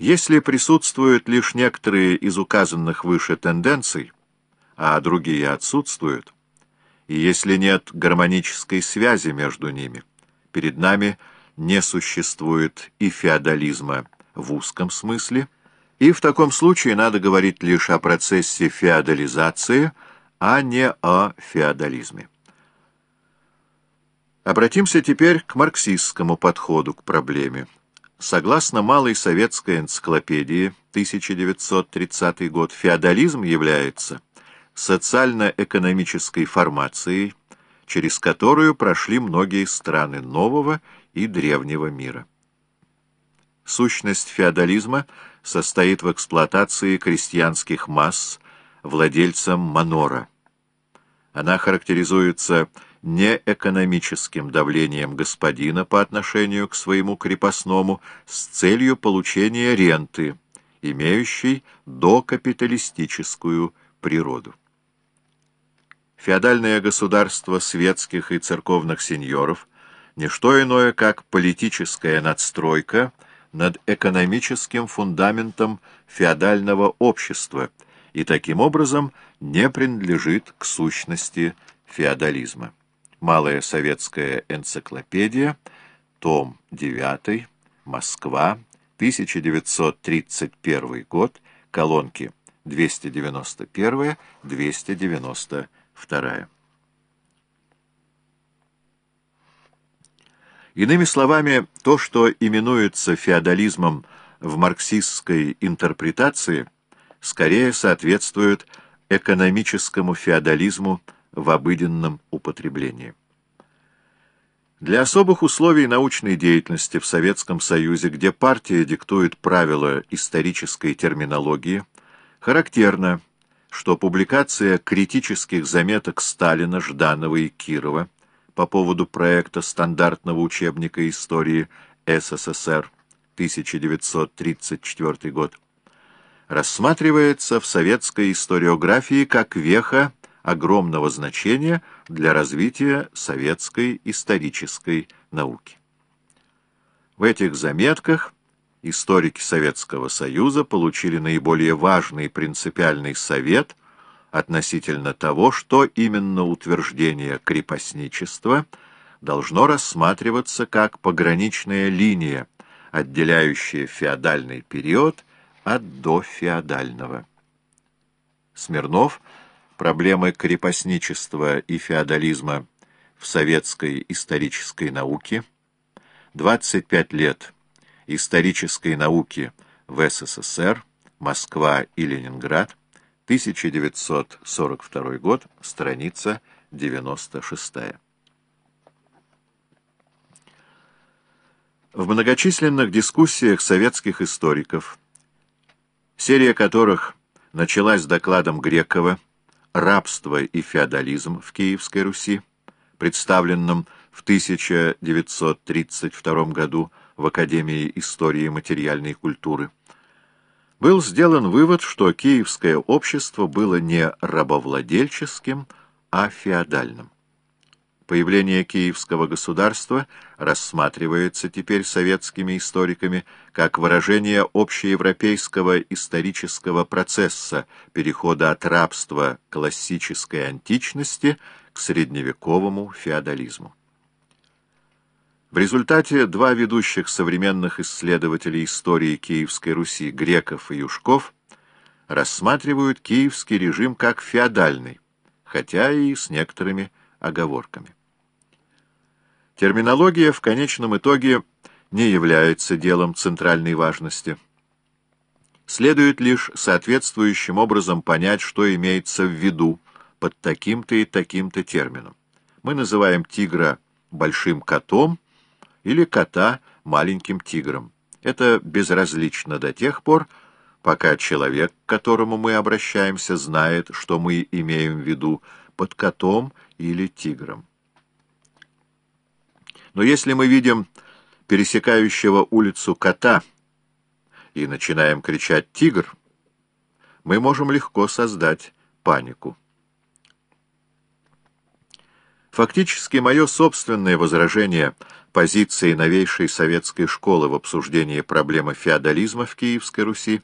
Если присутствуют лишь некоторые из указанных выше тенденций, а другие отсутствуют, и если нет гармонической связи между ними, перед нами не существует и феодализма в узком смысле, и в таком случае надо говорить лишь о процессе феодализации, а не о феодализме. Обратимся теперь к марксистскому подходу к проблеме. Согласно Малой советской энциклопедии 1930 год, феодализм является социально-экономической формацией, через которую прошли многие страны нового и древнего мира. Сущность феодализма состоит в эксплуатации крестьянских масс владельцам манора. Она характеризуется не экономическим давлением господина по отношению к своему крепостному с целью получения ренты, имеющей докапиталистическую природу. Феодальное государство светских и церковных сеньоров – не что иное, как политическая надстройка над экономическим фундаментом феодального общества и таким образом не принадлежит к сущности феодализма. Малая советская энциклопедия, том 9, Москва, 1931 год, колонки 291-292. Иными словами, то, что именуется феодализмом в марксистской интерпретации, скорее соответствует экономическому феодализму в обыденном употреблении. Для особых условий научной деятельности в Советском Союзе, где партия диктует правила исторической терминологии, характерно, что публикация критических заметок Сталина, Жданова и Кирова по поводу проекта стандартного учебника истории СССР 1934 год рассматривается в советской историографии как веха огромного значения для развития советской исторической науки. В этих заметках историки Советского Союза получили наиболее важный принципиальный совет относительно того, что именно утверждение крепостничества должно рассматриваться как пограничная линия, отделяющая феодальный период от дофеодального. Смирнов – проблемы крепостничества и феодализма в советской исторической науке, 25 лет исторической науки в СССР, Москва и Ленинград, 1942 год, страница 96. В многочисленных дискуссиях советских историков, серия которых началась с докладом Грекова «Рабство и феодализм в Киевской Руси», представленном в 1932 году в Академии истории материальной культуры, был сделан вывод, что киевское общество было не рабовладельческим, а феодальным. Появление киевского государства рассматривается теперь советскими историками как выражение общеевропейского исторического процесса перехода от рабства классической античности к средневековому феодализму. В результате два ведущих современных исследователей истории Киевской Руси, Греков и Юшков, рассматривают киевский режим как феодальный, хотя и с некоторыми оговорками. Терминология в конечном итоге не является делом центральной важности. Следует лишь соответствующим образом понять, что имеется в виду под таким-то и таким-то термином. Мы называем тигра большим котом или кота маленьким тигром. Это безразлично до тех пор, пока человек, к которому мы обращаемся, знает, что мы имеем в виду под котом или тигром. Но если мы видим пересекающего улицу кота и начинаем кричать «тигр», мы можем легко создать панику. Фактически, мое собственное возражение позиции новейшей советской школы в обсуждении проблемы феодализма в Киевской Руси